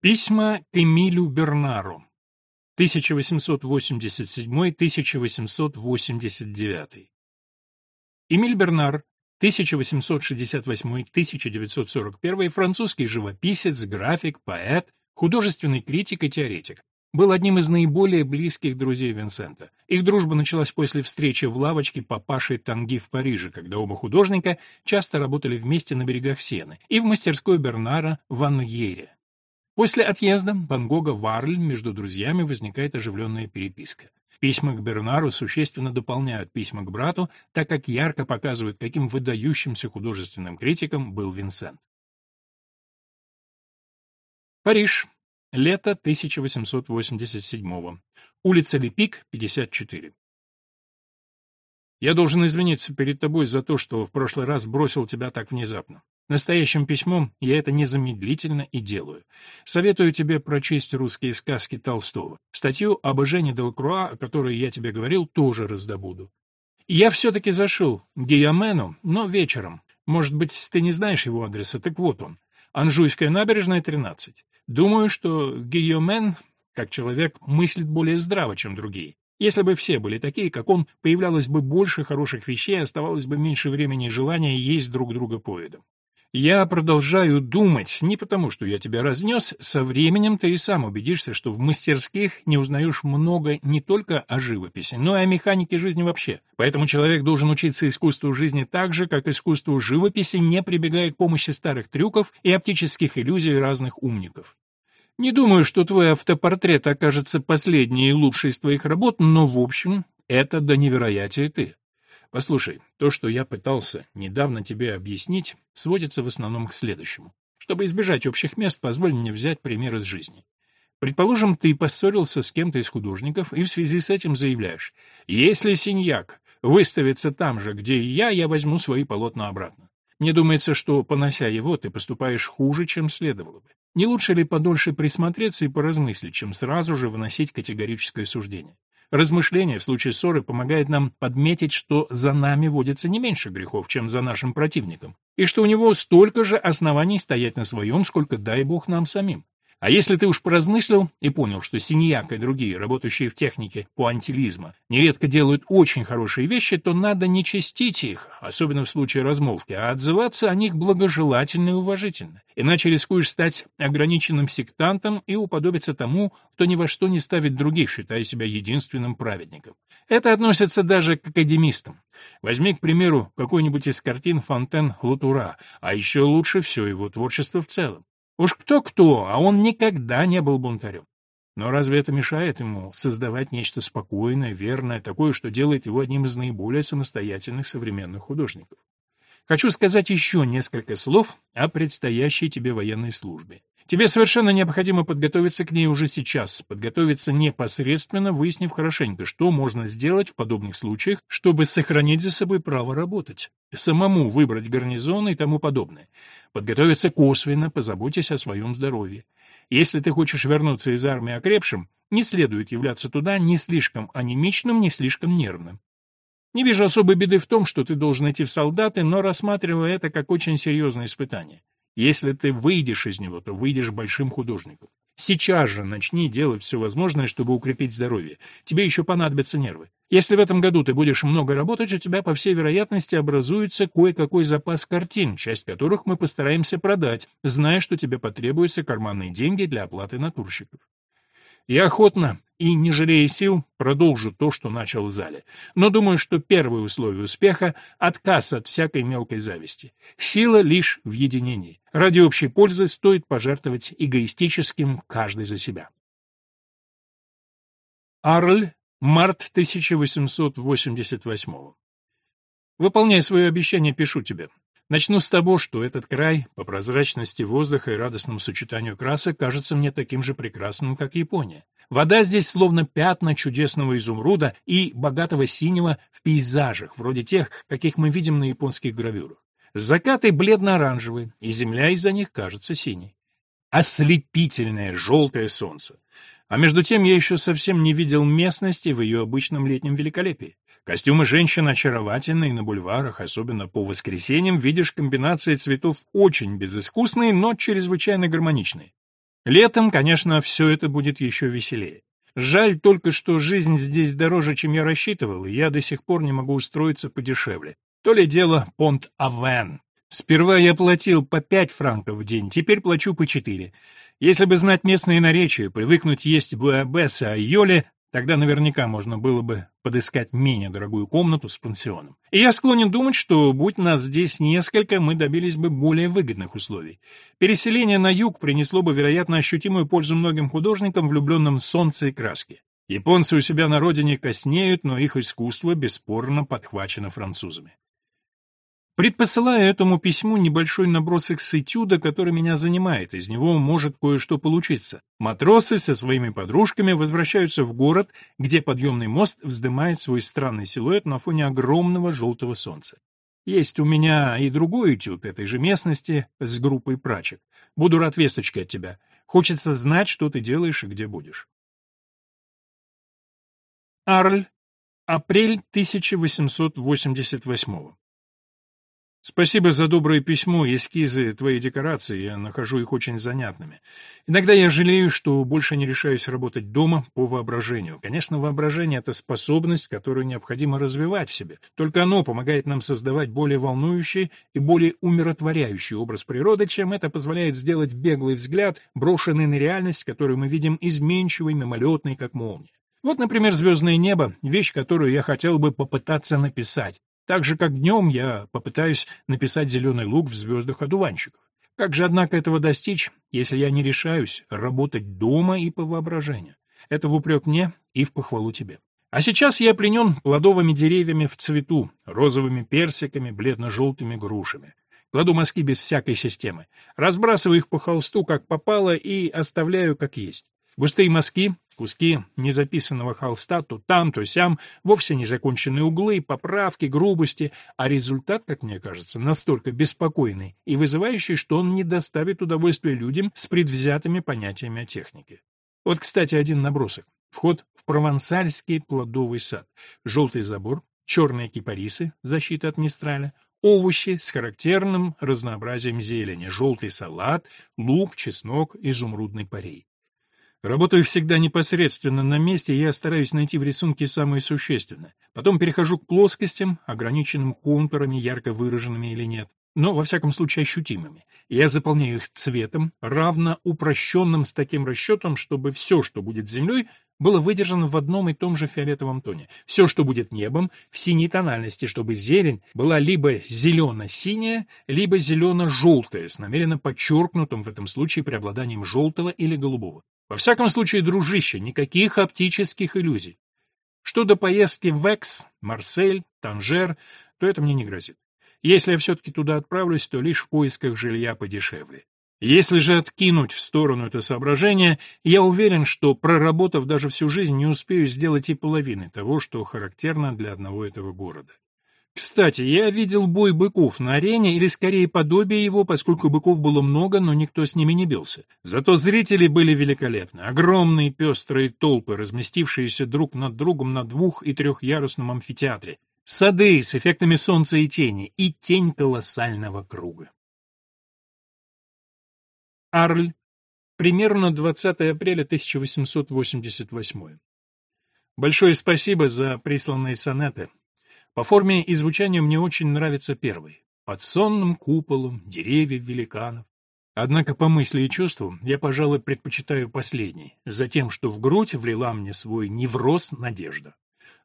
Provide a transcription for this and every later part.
Письма к Эмилю Бернару. 1887-1889. Эмиль Бернар, 1868-1941, французский живописец, график, поэт, художественный критик и теоретик. Был одним из наиболее близких друзей Винсента. Их дружба началась после встречи в лавочке папаши Танги в Париже, когда оба художника часто работали вместе на берегах Сены, и в мастерской Бернара в Аньере. После отъезда Ван Гога в Арль между друзьями возникает оживленная переписка. Письма к Бернару существенно дополняют письма к брату, так как ярко показывают, каким выдающимся художественным критиком был Винсент. Париж. Лето 1887 Улица Лепик, 54. Я должен извиниться перед тобой за то, что в прошлый раз бросил тебя так внезапно. Настоящим письмом я это незамедлительно и делаю. Советую тебе прочесть русские сказки Толстого. Статью об Жене Делкруа, о которой я тебе говорил, тоже раздобуду. Я все-таки зашел к Гийомену, но вечером. Может быть, ты не знаешь его адреса, так вот он. Анжуйская набережная, 13. Думаю, что Гийомен, как человек, мыслит более здраво, чем другие. Если бы все были такие, как он, появлялось бы больше хороших вещей, оставалось бы меньше времени и желания есть друг друга поедом. Я продолжаю думать, не потому, что я тебя разнес, со временем ты и сам убедишься, что в мастерских не узнаешь много не только о живописи, но и о механике жизни вообще. Поэтому человек должен учиться искусству жизни так же, как искусству живописи, не прибегая к помощи старых трюков и оптических иллюзий разных умников. Не думаю, что твой автопортрет окажется последней и лучшей из твоих работ, но, в общем, это до невероятия ты. Послушай, то, что я пытался недавно тебе объяснить, сводится в основном к следующему. Чтобы избежать общих мест, позволь мне взять пример из жизни. Предположим, ты поссорился с кем-то из художников и в связи с этим заявляешь, «Если синьяк выставится там же, где и я, я возьму свои полотна обратно». Мне думается, что, понося его, ты поступаешь хуже, чем следовало бы. Не лучше ли подольше присмотреться и поразмыслить, чем сразу же выносить категорическое суждение? Размышление в случае ссоры помогает нам подметить, что за нами водится не меньше грехов, чем за нашим противником, и что у него столько же оснований стоять на своем, сколько дай бог нам самим. А если ты уж поразмыслил и понял, что Синьяк и другие, работающие в технике пуантилизма, нередко делают очень хорошие вещи, то надо не честить их, особенно в случае размолвки, а отзываться о них благожелательно и уважительно. Иначе рискуешь стать ограниченным сектантом и уподобиться тому, кто ни во что не ставит других, считая себя единственным праведником. Это относится даже к академистам. Возьми, к примеру, какую-нибудь из картин Фонтен Лутура, а еще лучше все его творчество в целом. Уж кто-кто, а он никогда не был бунтарем. Но разве это мешает ему создавать нечто спокойное, верное, такое, что делает его одним из наиболее самостоятельных современных художников? Хочу сказать еще несколько слов о предстоящей тебе военной службе. Тебе совершенно необходимо подготовиться к ней уже сейчас, подготовиться непосредственно, выяснив хорошенько, что можно сделать в подобных случаях, чтобы сохранить за собой право работать, самому выбрать гарнизон и тому подобное. Подготовиться косвенно, позаботьтесь о своем здоровье. Если ты хочешь вернуться из армии окрепшим, не следует являться туда ни слишком анемичным, ни слишком нервным. Не вижу особой беды в том, что ты должен идти в солдаты, но рассматриваю это как очень серьезное испытание. Если ты выйдешь из него, то выйдешь большим художником. Сейчас же начни делать все возможное, чтобы укрепить здоровье. Тебе еще понадобятся нервы. Если в этом году ты будешь много работать, у тебя, по всей вероятности, образуется кое-какой запас картин, часть которых мы постараемся продать, зная, что тебе потребуются карманные деньги для оплаты натурщиков. Я охотно и, не жалея сил, продолжу то, что начал в зале. Но думаю, что первое условие успеха — отказ от всякой мелкой зависти. Сила лишь в единении. Ради общей пользы стоит пожертвовать эгоистическим каждый за себя. Арль, март 1888 Выполняй свое обещание, пишу тебе. Начну с того, что этот край, по прозрачности воздуха и радостному сочетанию красок, кажется мне таким же прекрасным, как Япония. Вода здесь словно пятна чудесного изумруда и богатого синего в пейзажах, вроде тех, каких мы видим на японских гравюрах. Закаты бледно-оранжевые, и земля из-за них кажется синей. Ослепительное желтое солнце. А между тем я еще совсем не видел местности в ее обычном летнем великолепии. Костюмы женщин очаровательные на бульварах, особенно по воскресеньям, видишь комбинации цветов очень безыскусные, но чрезвычайно гармоничные. Летом, конечно, все это будет еще веселее. Жаль только, что жизнь здесь дороже, чем я рассчитывал, и я до сих пор не могу устроиться подешевле. То ли дело Понт-Авен. Сперва я платил по пять франков в день, теперь плачу по четыре. Если бы знать местные наречия, привыкнуть есть буэбеса и йоли, Тогда наверняка можно было бы подыскать менее дорогую комнату с пансионом. И я склонен думать, что, будь нас здесь несколько, мы добились бы более выгодных условий. Переселение на юг принесло бы, вероятно, ощутимую пользу многим художникам, влюбленным в солнце и краски. Японцы у себя на родине коснеют, но их искусство бесспорно подхвачено французами. Предпосылаю этому письму небольшой набросок с этюда, который меня занимает, из него может кое-что получиться. Матросы со своими подружками возвращаются в город, где подъемный мост вздымает свой странный силуэт на фоне огромного желтого солнца. Есть у меня и другой этюд этой же местности с группой прачек. Буду рад весточке от тебя. Хочется знать, что ты делаешь и где будешь. Арль. Апрель 1888 Спасибо за доброе письмо и эскизы твоей декорации, я нахожу их очень занятными. Иногда я жалею, что больше не решаюсь работать дома по воображению. Конечно, воображение — это способность, которую необходимо развивать в себе. Только оно помогает нам создавать более волнующий и более умиротворяющий образ природы, чем это позволяет сделать беглый взгляд, брошенный на реальность, которую мы видим изменчивой, мимолетной, как молния. Вот, например, звездное небо — вещь, которую я хотел бы попытаться написать. Так же, как днем я попытаюсь написать «Зеленый луг» в звездах одуванчиков. Как же, однако, этого достичь, если я не решаюсь работать дома и по воображению? Это в упрек мне и в похвалу тебе. А сейчас я пленен плодовыми деревьями в цвету, розовыми персиками, бледно-желтыми грушами. Кладу мазки без всякой системы, разбрасываю их по холсту, как попало, и оставляю как есть. Густые мазки Куски незаписанного холста то там, то сям, вовсе незаконченные углы, поправки, грубости, а результат, как мне кажется, настолько беспокойный и вызывающий, что он не доставит удовольствия людям с предвзятыми понятиями о технике. Вот, кстати, один набросок. Вход в провансальский плодовый сад. Желтый забор, черные кипарисы, защита от мистраля, овощи с характерным разнообразием зелени, желтый салат, лук, чеснок, изумрудный парей. Работаю всегда непосредственно на месте, я стараюсь найти в рисунке самое существенное. Потом перехожу к плоскостям, ограниченным контурами, ярко выраженными или нет, но, во всяком случае, ощутимыми. Я заполняю их цветом, равно упрощенным с таким расчетом, чтобы все, что будет землей, было выдержано в одном и том же фиолетовом тоне. Все, что будет небом, в синей тональности, чтобы зелень была либо зелено-синяя, либо зелено-желтая, с намеренно подчеркнутым в этом случае преобладанием желтого или голубого. Во всяком случае, дружище, никаких оптических иллюзий. Что до поездки в Экс, Марсель, Танжер, то это мне не грозит. Если я все-таки туда отправлюсь, то лишь в поисках жилья подешевле. Если же откинуть в сторону это соображение, я уверен, что, проработав даже всю жизнь, не успею сделать и половины того, что характерно для одного этого города. Кстати, я видел бой быков на арене, или скорее подобие его, поскольку быков было много, но никто с ними не бился. Зато зрители были великолепны. Огромные пестрые толпы, разместившиеся друг над другом на двух- и трехъярусном амфитеатре. Сады с эффектами солнца и тени, и тень колоссального круга. Арль. Примерно 20 апреля 1888. Большое спасибо за присланные сонеты. По форме и звучанию мне очень нравится первый. Под сонным куполом деревьев великанов. Однако по мысли и чувству я, пожалуй, предпочитаю последний, за тем, что в грудь влила мне свой невроз надежда.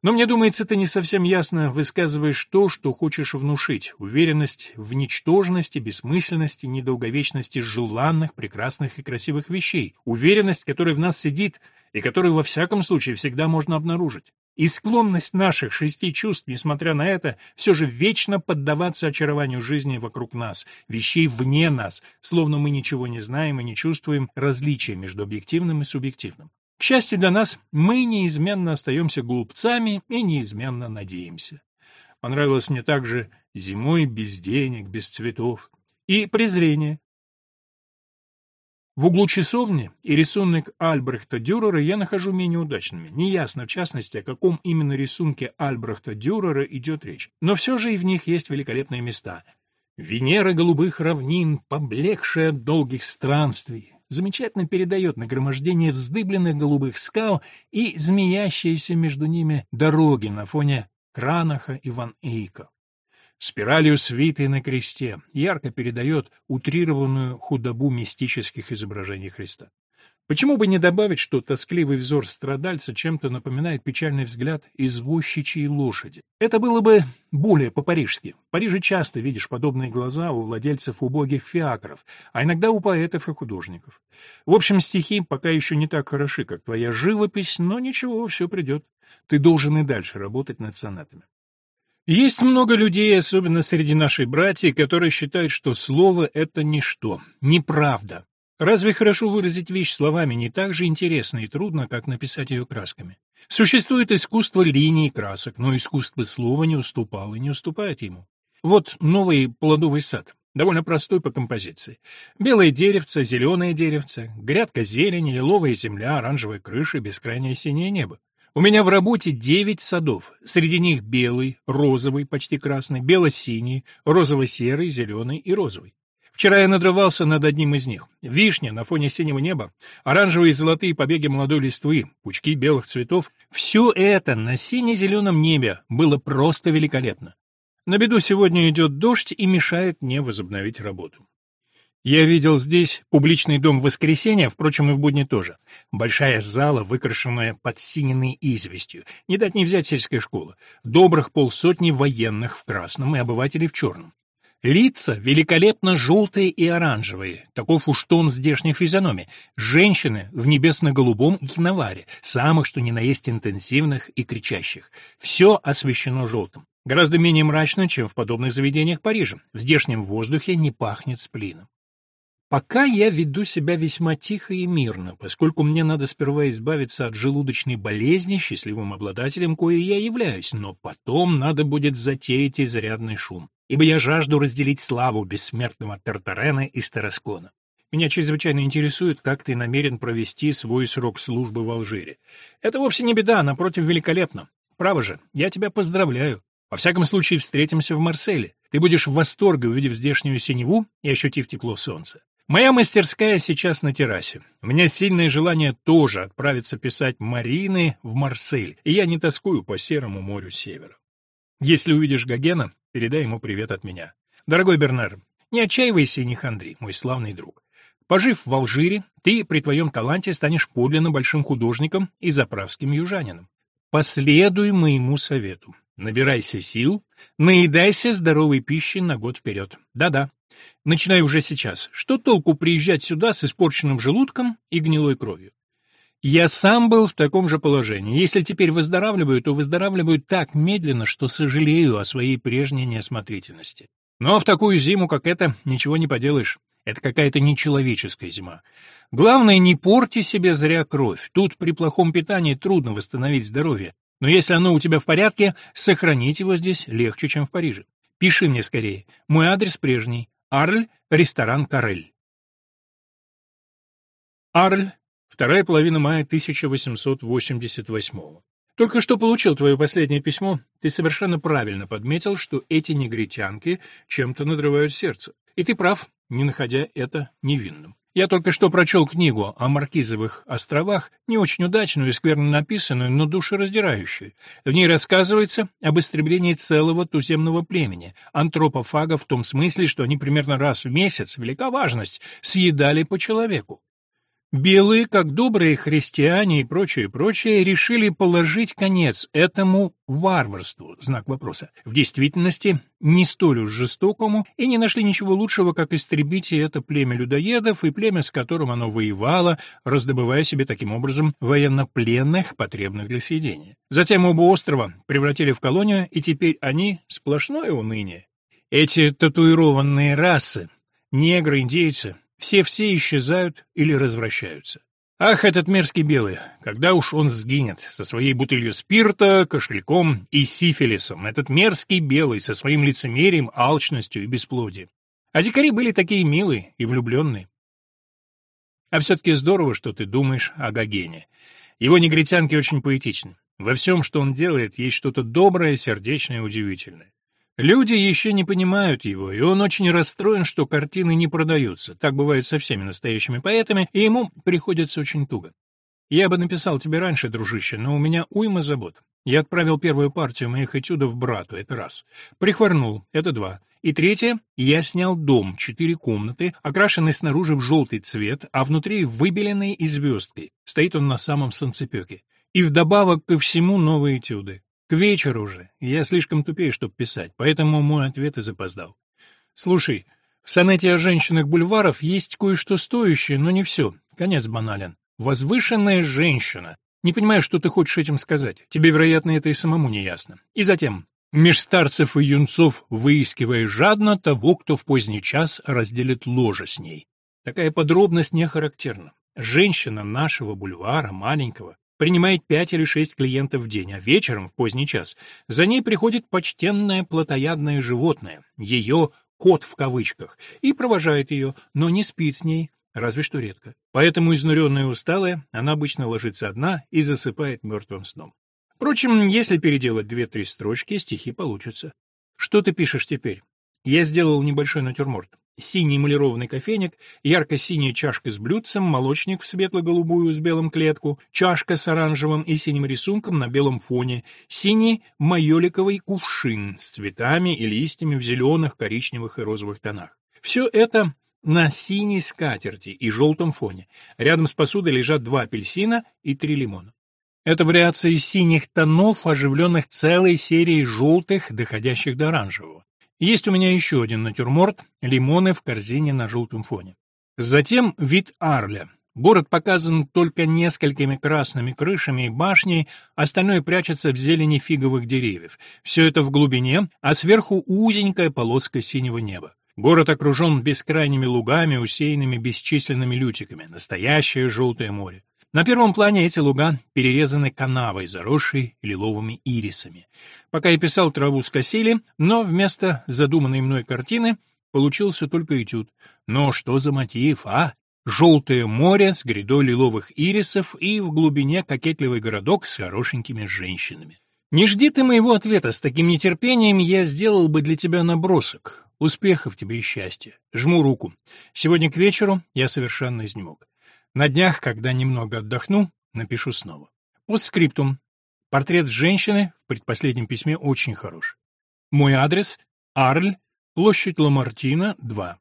Но мне думается, ты не совсем ясно высказываешь то, что хочешь внушить, уверенность в ничтожности, бессмысленности, недолговечности желанных, прекрасных и красивых вещей, уверенность, которая в нас сидит и которую во всяком случае всегда можно обнаружить. И склонность наших шести чувств, несмотря на это, все же вечно поддаваться очарованию жизни вокруг нас, вещей вне нас, словно мы ничего не знаем и не чувствуем различия между объективным и субъективным. Счастью для нас, мы неизменно остаемся глупцами и неизменно надеемся. Понравилось мне также «Зимой без денег, без цветов» и «Презрение». В углу часовни и рисунок Альбрехта Дюрера я нахожу менее удачными. Неясно, в частности, о каком именно рисунке Альбрехта Дюрера идет речь. Но все же и в них есть великолепные места. Венера голубых равнин, поблекшая от долгих странствий, замечательно передает нагромождение вздыбленных голубых скал и змеящиеся между ними дороги на фоне Кранаха и Ван Эйка. Спиралью свитой на кресте ярко передает утрированную худобу мистических изображений Христа. Почему бы не добавить, что тоскливый взор страдальца чем-то напоминает печальный взгляд извозчичьей лошади? Это было бы более по-парижски. В Париже часто видишь подобные глаза у владельцев убогих фиакров, а иногда у поэтов и художников. В общем, стихи пока еще не так хороши, как твоя живопись, но ничего, все придет. Ты должен и дальше работать над сонатами. Есть много людей, особенно среди нашей братьев, которые считают, что слово — это ничто, неправда. Разве хорошо выразить вещь словами не так же интересно и трудно, как написать ее красками? Существует искусство линий красок, но искусство слова не уступало и не уступает ему. Вот новый плодовый сад, довольно простой по композиции. Белое деревце, зеленое деревце, грядка зелени, лиловая земля, оранжевая крыша, бескрайнее синее небо. У меня в работе девять садов. Среди них белый, розовый, почти красный, бело-синий, розово-серый, зеленый и розовый. Вчера я надрывался над одним из них. Вишня на фоне синего неба, оранжевые и золотые побеги молодой листвы, пучки белых цветов. Все это на сине-зеленом небе было просто великолепно. На беду сегодня идет дождь и мешает мне возобновить работу. Я видел здесь публичный дом Воскресения, впрочем, и в будни тоже. Большая зала, выкрашенная под синенной известью. Не дать не взять сельская школа. Добрых полсотни военных в красном и обывателей в черном. Лица великолепно желтые и оранжевые, таков уж тон здешних физиономий. Женщины в небесно-голубом киноваре, самых что ни на есть интенсивных и кричащих. Все освещено желтым. Гораздо менее мрачно, чем в подобных заведениях Парижа. В здешнем воздухе не пахнет сплином. Пока я веду себя весьма тихо и мирно, поскольку мне надо сперва избавиться от желудочной болезни, счастливым обладателем кое я являюсь, но потом надо будет затеять изрядный шум ибо я жажду разделить славу бессмертного Тартарена и Староскона. Меня чрезвычайно интересует, как ты намерен провести свой срок службы в Алжире. Это вовсе не беда, напротив, великолепно. Право же, я тебя поздравляю. Во всяком случае, встретимся в Марселе. Ты будешь в восторге, увидев здешнюю синеву и ощутив тепло солнца. Моя мастерская сейчас на террасе. У меня сильное желание тоже отправиться писать Марины в Марсель, и я не тоскую по серому морю севера. Если увидишь Гогена, Передай ему привет от меня. Дорогой Бернар, не отчаивайся и не хандри, мой славный друг. Пожив в Алжире, ты при твоем таланте станешь подлинно большим художником и заправским южанином. Последуй моему совету. Набирайся сил, наедайся здоровой пищей на год вперед. Да-да. Начинай уже сейчас. Что толку приезжать сюда с испорченным желудком и гнилой кровью? Я сам был в таком же положении. Если теперь выздоравливаю, то выздоравливаю так медленно, что сожалею о своей прежней неосмотрительности. Но в такую зиму, как эта, ничего не поделаешь. Это какая-то нечеловеческая зима. Главное, не порти себе зря кровь. Тут при плохом питании трудно восстановить здоровье. Но если оно у тебя в порядке, сохранить его здесь легче, чем в Париже. Пиши мне скорее. Мой адрес прежний. Арль, ресторан Карель. Арль, Вторая половина мая 1888 Только что получил твое последнее письмо. Ты совершенно правильно подметил, что эти негритянки чем-то надрывают сердце. И ты прав, не находя это невинным. Я только что прочел книгу о Маркизовых островах, не очень удачную и скверно написанную, но душераздирающую. В ней рассказывается об истреблении целого туземного племени, антропофагов в том смысле, что они примерно раз в месяц, велика важность, съедали по человеку. Белые, как добрые христиане и прочее, прочее, решили положить конец этому варварству, знак вопроса, в действительности не столь уж жестокому, и не нашли ничего лучшего, как истребить и это племя людоедов, и племя, с которым оно воевало, раздобывая себе таким образом военнопленных, потребных для съедения. Затем оба острова превратили в колонию, и теперь они — сплошное уныние. Эти татуированные расы, негры, индейцы, все-все исчезают или развращаются. Ах, этот мерзкий белый, когда уж он сгинет со своей бутылью спирта, кошельком и сифилисом, этот мерзкий белый со своим лицемерием, алчностью и бесплодием. А дикари были такие милые и влюбленные. А все-таки здорово, что ты думаешь о Гогене. Его негритянки очень поэтичны. Во всем, что он делает, есть что-то доброе, сердечное и удивительное. Люди еще не понимают его, и он очень расстроен, что картины не продаются. Так бывает со всеми настоящими поэтами, и ему приходится очень туго. Я бы написал тебе раньше, дружище, но у меня уйма забот. Я отправил первую партию моих этюдов брату, это раз. Прихворнул, это два. И третье, я снял дом, четыре комнаты, окрашенный снаружи в желтый цвет, а внутри выбеленный и звездкой. Стоит он на самом солнцепеке. И вдобавок ко всему новые этюды. К вечеру уже. Я слишком тупее, чтобы писать, поэтому мой ответ и запоздал. Слушай, в сонете о женщинах бульваров есть кое-что стоящее, но не все. Конец банален. Возвышенная женщина. Не понимаю, что ты хочешь этим сказать. Тебе, вероятно, это и самому не ясно. И затем, меж старцев и юнцов выискивая жадно того, кто в поздний час разделит ложе с ней. Такая подробность не характерна. Женщина нашего бульвара, маленького, принимает пять или шесть клиентов в день, а вечером, в поздний час, за ней приходит почтенное плотоядное животное, ее «кот» в кавычках, и провожает ее, но не спит с ней, разве что редко. Поэтому, изнуренная и усталая, она обычно ложится одна и засыпает мертвым сном. Впрочем, если переделать две-три строчки, стихи получатся. Что ты пишешь теперь? Я сделал небольшой натюрморт. Синий эмалированный кофейник, ярко-синяя чашка с блюдцем, молочник в светло-голубую с белым клетку, чашка с оранжевым и синим рисунком на белом фоне, синий майоликовый кувшин с цветами и листьями в зеленых, коричневых и розовых тонах. Все это на синей скатерти и желтом фоне. Рядом с посудой лежат два апельсина и три лимона. Это вариации синих тонов, оживленных целой серией желтых, доходящих до оранжевого. Есть у меня еще один натюрморт — лимоны в корзине на желтом фоне. Затем вид Арля. Город показан только несколькими красными крышами и башней, остальное прячется в зелени фиговых деревьев. Все это в глубине, а сверху узенькая полоска синего неба. Город окружен бескрайними лугами, усеянными бесчисленными лютиками. Настоящее желтое море. На первом плане эти луга перерезаны канавой, заросшей лиловыми ирисами. Пока я писал, траву скосили, но вместо задуманной мной картины получился только этюд. Но что за мотив, а? Желтое море с грядой лиловых ирисов и в глубине кокетливый городок с хорошенькими женщинами. Не жди ты моего ответа, с таким нетерпением я сделал бы для тебя набросок. Успехов тебе и счастья. Жму руку. Сегодня к вечеру я совершенно изнемог. На днях, когда немного отдохну, напишу снова. Постскриптум. Портрет женщины в предпоследнем письме очень хорош. Мой адрес — Арль, площадь Ламартина, 2.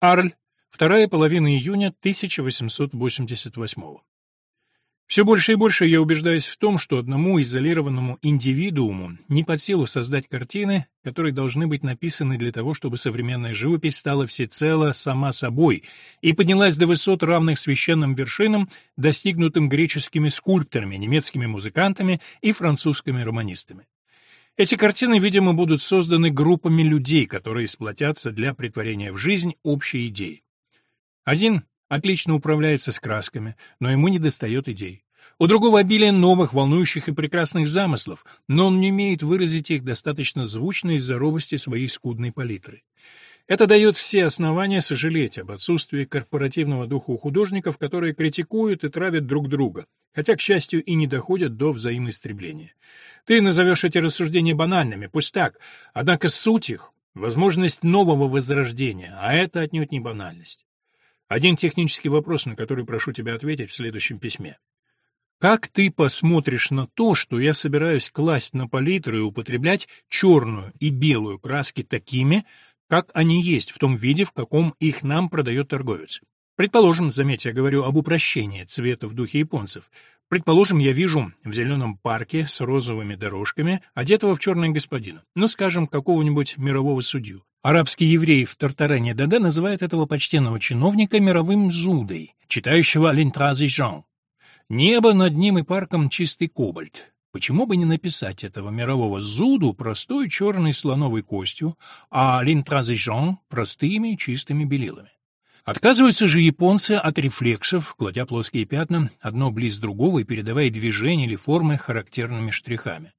Арль, вторая половина июня 1888 все больше и больше я убеждаюсь в том, что одному изолированному индивидууму не под силу создать картины, которые должны быть написаны для того, чтобы современная живопись стала всецело сама собой и поднялась до высот, равных священным вершинам, достигнутым греческими скульпторами, немецкими музыкантами и французскими романистами. Эти картины, видимо, будут созданы группами людей, которые сплотятся для притворения в жизнь общей идеи. Один Отлично управляется с красками, но ему недостает идей. У другого обилие новых, волнующих и прекрасных замыслов, но он не умеет выразить их достаточно звучно из-за робости своей скудной палитры. Это дает все основания сожалеть об отсутствии корпоративного духа у художников, которые критикуют и травят друг друга, хотя, к счастью, и не доходят до взаимоистребления. Ты назовешь эти рассуждения банальными, пусть так, однако суть их — возможность нового возрождения, а это отнюдь не банальность. Один технический вопрос, на который прошу тебя ответить в следующем письме. Как ты посмотришь на то, что я собираюсь класть на палитру и употреблять черную и белую краски такими, как они есть, в том виде, в каком их нам продает торговец? Предположим, заметьте, я говорю об упрощении цвета в духе японцев. Предположим, я вижу в зеленом парке с розовыми дорожками одетого в черное господина, ну, скажем, какого-нибудь мирового судью. Арабский еврей в Тартарене Даде называет этого почтенного чиновника мировым зудой, читающего «Лентрази Жан». Небо над ним и парком чистый кобальт. Почему бы не написать этого мирового зуду простой черной слоновой костью, а «Лентрази Жан» простыми чистыми белилами? Отказываются же японцы от рефлексов, кладя плоские пятна одно близ другого и передавая движения или формы характерными штрихами.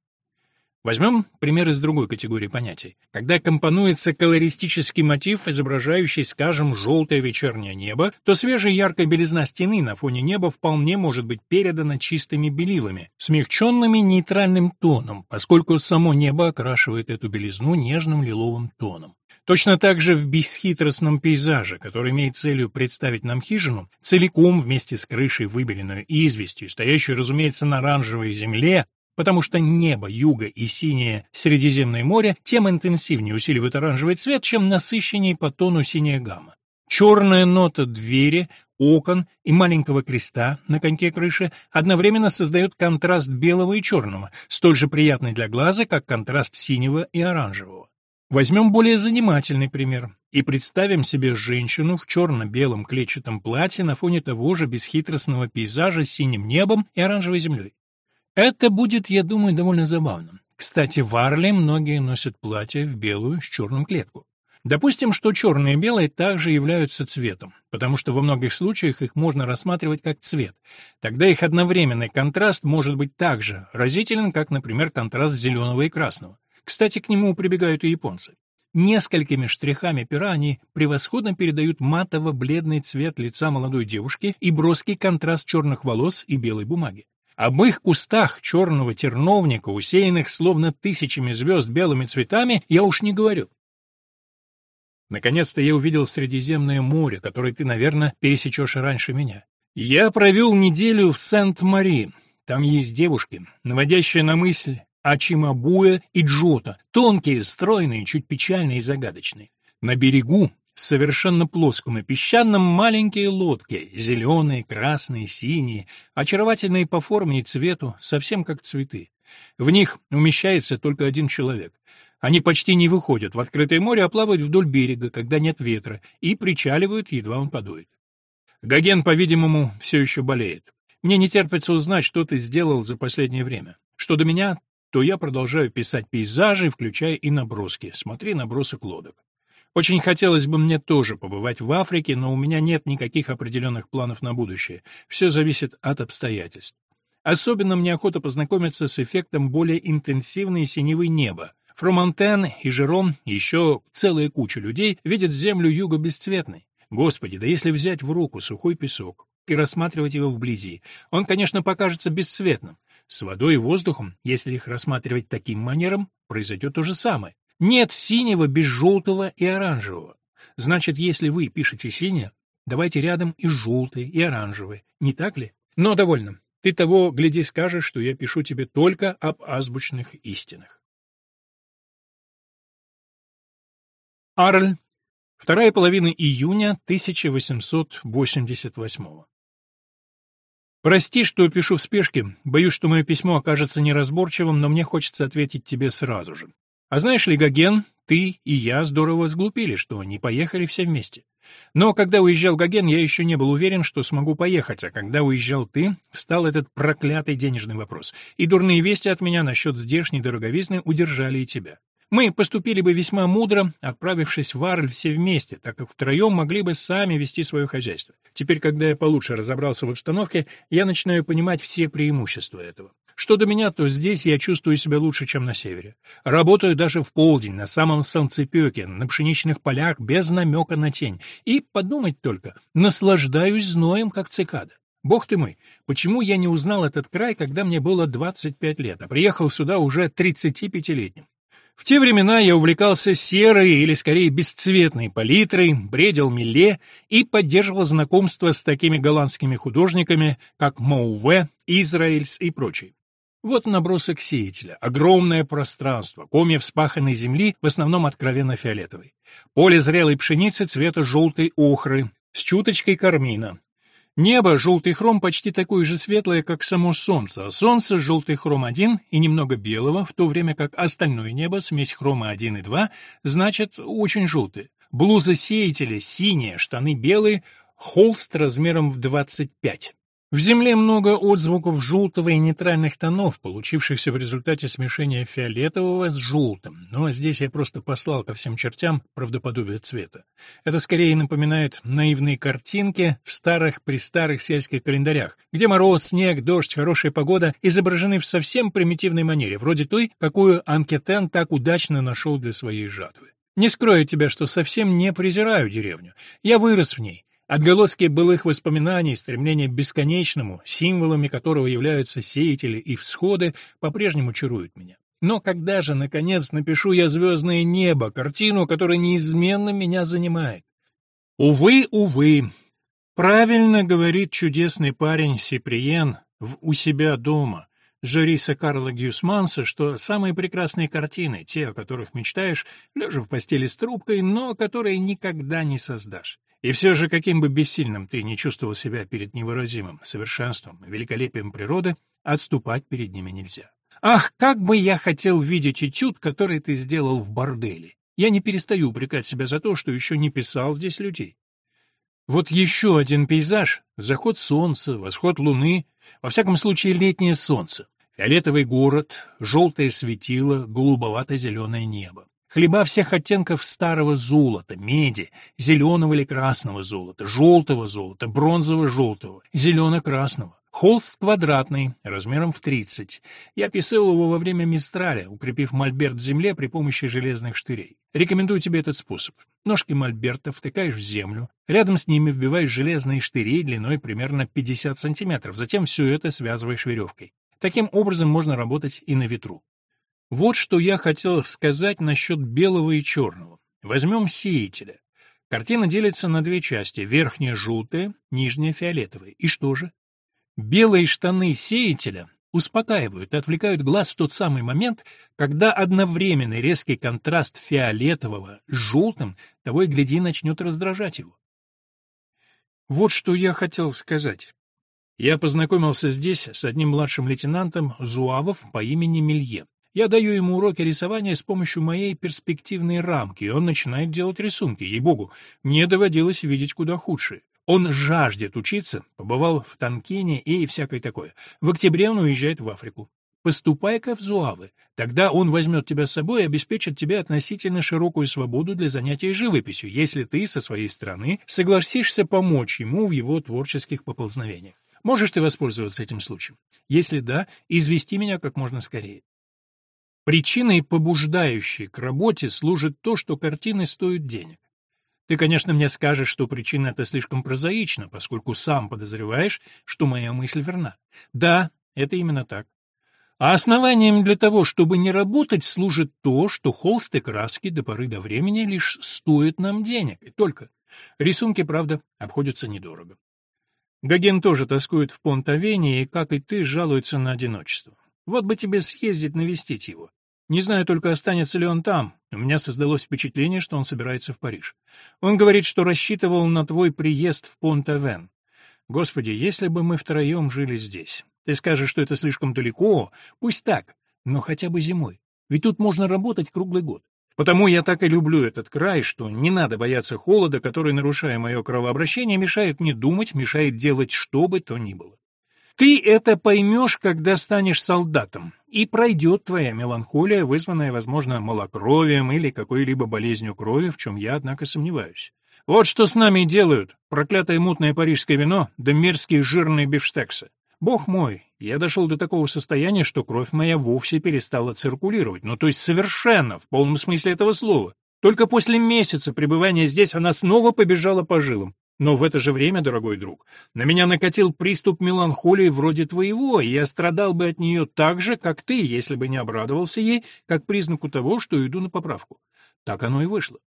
Возьмем пример из другой категории понятий. Когда компонуется колористический мотив, изображающий, скажем, желтое вечернее небо, то свежая яркая белизна стены на фоне неба вполне может быть передана чистыми белилами, смягченными нейтральным тоном, поскольку само небо окрашивает эту белизну нежным лиловым тоном. Точно так же в бесхитростном пейзаже, который имеет целью представить нам хижину, целиком вместе с крышей, выбеленную известью, стоящую, разумеется, на оранжевой земле, потому что небо, юга и синее Средиземное море тем интенсивнее усиливают оранжевый цвет, чем насыщеннее по тону синяя гамма. Черная нота двери, окон и маленького креста на коньке крыши одновременно создает контраст белого и черного, столь же приятный для глаза, как контраст синего и оранжевого. Возьмем более занимательный пример и представим себе женщину в черно-белом клетчатом платье на фоне того же бесхитростного пейзажа с синим небом и оранжевой землей. Это будет, я думаю, довольно забавно. Кстати, в Арле многие носят платья в белую с черным клетку. Допустим, что черное и белое также являются цветом, потому что во многих случаях их можно рассматривать как цвет. Тогда их одновременный контраст может быть так же разителен, как, например, контраст зеленого и красного. Кстати, к нему прибегают и японцы. Несколькими штрихами пера они превосходно передают матово-бледный цвет лица молодой девушки и броский контраст черных волос и белой бумаги. Об их кустах черного терновника, усеянных словно тысячами звезд белыми цветами, я уж не говорю. Наконец-то я увидел Средиземное море, которое ты, наверное, пересечешь раньше меня. Я провел неделю в Сент-Мари. Там есть девушки, наводящие на мысль Ачимабуэ и Джота, тонкие, стройные, чуть печальные и загадочные. На берегу совершенно плоском и песчаном маленькие лодки, зеленые, красные, синие, очаровательные по форме и цвету, совсем как цветы. В них умещается только один человек. Они почти не выходят в открытое море, а плавают вдоль берега, когда нет ветра, и причаливают, едва он подует. Гоген, по-видимому, все еще болеет. Мне не терпится узнать, что ты сделал за последнее время. Что до меня, то я продолжаю писать пейзажи, включая и наброски. Смотри набросок лодок. Очень хотелось бы мне тоже побывать в Африке, но у меня нет никаких определенных планов на будущее. Все зависит от обстоятельств. Особенно мне охота познакомиться с эффектом более интенсивной синевы неба. Фромантен и Жером, еще целая куча людей, видят землю юга бесцветной. Господи, да если взять в руку сухой песок и рассматривать его вблизи, он, конечно, покажется бесцветным. С водой и воздухом, если их рассматривать таким манером, произойдет то же самое. Нет синего без желтого и оранжевого. Значит, если вы пишете синее, давайте рядом и желтые, и оранжевые, не так ли? Но довольно. Ты того, гляди, скажешь, что я пишу тебе только об азбучных истинах. Арль. Вторая половина июня 1888 Прости, что пишу в спешке. Боюсь, что мое письмо окажется неразборчивым, но мне хочется ответить тебе сразу же. А знаешь ли, Гоген, ты и я здорово сглупили, что не поехали все вместе. Но когда уезжал Гоген, я еще не был уверен, что смогу поехать, а когда уезжал ты, встал этот проклятый денежный вопрос. И дурные вести от меня насчет здешней дороговизны удержали и тебя. Мы поступили бы весьма мудро, отправившись в Арль все вместе, так как втроем могли бы сами вести свое хозяйство. Теперь, когда я получше разобрался в обстановке, я начинаю понимать все преимущества этого. Что до меня, то здесь я чувствую себя лучше, чем на севере. Работаю даже в полдень, на самом солнцепеке, на пшеничных полях, без намека на тень. И, подумать только, наслаждаюсь зноем, как цикада. Бог ты мой, почему я не узнал этот край, когда мне было 25 лет, а приехал сюда уже 35-летним? В те времена я увлекался серой, или скорее бесцветной палитрой, бредил милле и поддерживал знакомство с такими голландскими художниками, как Моуве, Израильс и прочие. Вот набросок сеятеля. Огромное пространство, комья вспаханной земли, в основном откровенно фиолетовой. Поле зрелой пшеницы цвета желтой охры, с чуточкой кармина. Небо, желтый хром, почти такое же светлое, как само солнце, а солнце — желтый хром 1 и немного белого, в то время как остальное небо, смесь хрома 1 и 2, значит, очень желтое. Блуза сеятеля синяя, штаны белые, холст размером в 25. В земле много отзвуков желтого и нейтральных тонов, получившихся в результате смешения фиолетового с желтым, но здесь я просто послал ко всем чертям правдоподобие цвета. Это скорее напоминает наивные картинки в старых-престарых сельских календарях, где мороз, снег, дождь, хорошая погода изображены в совсем примитивной манере, вроде той, какую Анкетен так удачно нашел для своей жатвы. Не скрою тебя, что совсем не презираю деревню. Я вырос в ней, Отголоски былых воспоминаний, стремление к бесконечному, символами которого являются сеятели и всходы, по-прежнему чаруют меня. Но когда же, наконец, напишу я «Звездное небо», картину, которая неизменно меня занимает? Увы, увы. Правильно говорит чудесный парень Сиприен в «У себя дома», Жориса Карла Гюсманса, что самые прекрасные картины, те, о которых мечтаешь, лежа в постели с трубкой, но которые никогда не создашь. И все же, каким бы бессильным ты не чувствовал себя перед невыразимым совершенством, великолепием природы, отступать перед ними нельзя. Ах, как бы я хотел видеть этюд, который ты сделал в борделе. Я не перестаю упрекать себя за то, что еще не писал здесь людей. Вот еще один пейзаж — заход солнца, восход луны, во всяком случае летнее солнце, фиолетовый город, желтое светило, голубовато-зеленое небо. Хлеба всех оттенков старого золота, меди, зеленого или красного золота, желтого золота, бронзово-желтого, зелено-красного. Холст квадратный, размером в 30. Я писал его во время мистраля, укрепив мольберт в земле при помощи железных штырей. Рекомендую тебе этот способ. Ножки мольберта втыкаешь в землю, рядом с ними вбиваешь железные штыри длиной примерно 50 сантиметров, затем все это связываешь веревкой. Таким образом можно работать и на ветру. Вот что я хотел сказать насчет белого и черного. Возьмем сеятеля. Картина делится на две части. Верхняя желтая, нижняя фиолетовая. И что же? Белые штаны сеятеля успокаивают и отвлекают глаз в тот самый момент, когда одновременный резкий контраст фиолетового с желтым того и гляди начнет раздражать его. Вот что я хотел сказать. Я познакомился здесь с одним младшим лейтенантом Зуавов по имени Милье. Я даю ему уроки рисования с помощью моей перспективной рамки, и он начинает делать рисунки. Ей-богу, мне доводилось видеть куда худшее. Он жаждет учиться, побывал в Танкине и всякое такое. В октябре он уезжает в Африку. Поступай-ка в Зуавы. Тогда он возьмет тебя с собой и обеспечит тебе относительно широкую свободу для занятий живописью, если ты со своей стороны согласишься помочь ему в его творческих поползновениях. Можешь ты воспользоваться этим случаем? Если да, извести меня как можно скорее. Причиной, побуждающей к работе, служит то, что картины стоят денег. Ты, конечно, мне скажешь, что причина эта слишком прозаична, поскольку сам подозреваешь, что моя мысль верна. Да, это именно так. А основанием для того, чтобы не работать, служит то, что холсты краски до поры до времени лишь стоят нам денег, и только. Рисунки, правда, обходятся недорого. Гоген тоже тоскует в Понт-Авене и, как и ты, жалуется на одиночество. Вот бы тебе съездить навестить его. Не знаю только, останется ли он там. У меня создалось впечатление, что он собирается в Париж. Он говорит, что рассчитывал на твой приезд в Понт-Авен. Господи, если бы мы втроем жили здесь. Ты скажешь, что это слишком далеко. Пусть так, но хотя бы зимой. Ведь тут можно работать круглый год. Потому я так и люблю этот край, что не надо бояться холода, который, нарушая мое кровообращение, мешает мне думать, мешает делать что бы то ни было. Ты это поймешь, когда станешь солдатом, и пройдет твоя меланхолия, вызванная, возможно, малокровием или какой-либо болезнью крови, в чем я, однако, сомневаюсь. Вот что с нами делают проклятое мутное парижское вино да мерзкие жирные бифштексы. Бог мой, я дошел до такого состояния, что кровь моя вовсе перестала циркулировать, ну то есть совершенно, в полном смысле этого слова. Только после месяца пребывания здесь она снова побежала по жилам. Но в это же время, дорогой друг, на меня накатил приступ меланхолии вроде твоего, и я страдал бы от нее так же, как ты, если бы не обрадовался ей, как признаку того, что иду на поправку. Так оно и вышло.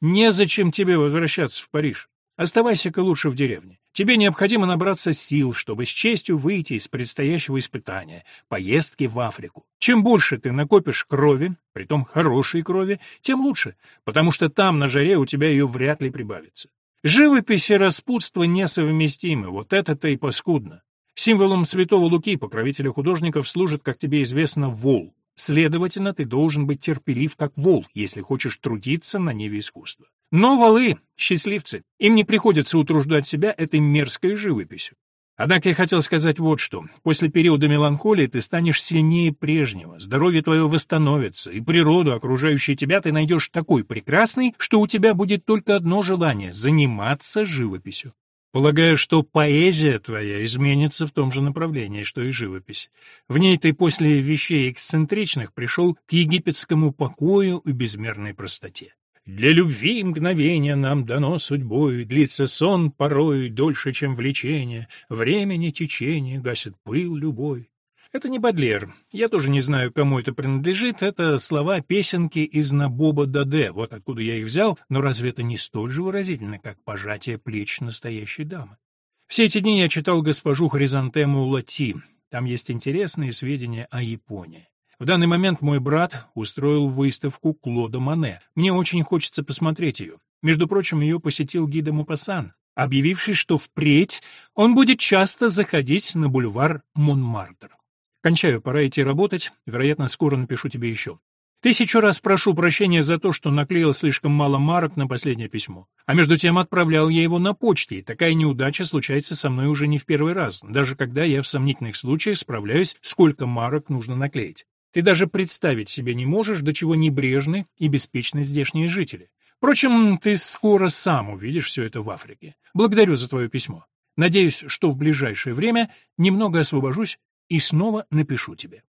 Незачем тебе возвращаться в Париж. Оставайся-ка лучше в деревне. Тебе необходимо набраться сил, чтобы с честью выйти из предстоящего испытания, поездки в Африку. Чем больше ты накопишь крови, притом хорошей крови, тем лучше, потому что там на жаре у тебя ее вряд ли прибавится. Живопись и распутство несовместимы, вот это-то и паскудно. Символом святого Луки, покровителя художников, служит, как тебе известно, вол. Следовательно, ты должен быть терпелив, как вол, если хочешь трудиться на ниве искусства. Но волы — счастливцы, им не приходится утруждать себя этой мерзкой живописью. Однако я хотел сказать вот что. После периода меланхолии ты станешь сильнее прежнего, здоровье твое восстановится, и природу, окружающую тебя, ты найдешь такой прекрасной, что у тебя будет только одно желание — заниматься живописью. Полагаю, что поэзия твоя изменится в том же направлении, что и живопись. В ней ты после вещей эксцентричных пришел к египетскому покою и безмерной простоте. Для любви мгновения нам дано судьбой, Длится сон порой дольше, чем влечение, Времени течение гасит пыл любой. Это не Бадлер. Я тоже не знаю, кому это принадлежит. Это слова песенки из Набоба Даде. Вот откуда я их взял. Но разве это не столь же выразительно, как пожатие плеч настоящей дамы? Все эти дни я читал госпожу Хризантему Лати. Там есть интересные сведения о Японии. В данный момент мой брат устроил выставку Клода Мане. Мне очень хочется посмотреть ее. Между прочим, ее посетил гида Мупасан, объявивший, что впредь он будет часто заходить на бульвар Монмартр. Кончаю, пора идти работать, вероятно, скоро напишу тебе еще. Тысячу раз прошу прощения за то, что наклеил слишком мало марок на последнее письмо. А между тем отправлял я его на почте, и такая неудача случается со мной уже не в первый раз, даже когда я в сомнительных случаях справляюсь, сколько марок нужно наклеить. Ты даже представить себе не можешь, до чего небрежны и беспечны здешние жители. Впрочем, ты скоро сам увидишь все это в Африке. Благодарю за твое письмо. Надеюсь, что в ближайшее время немного освобожусь и снова напишу тебе.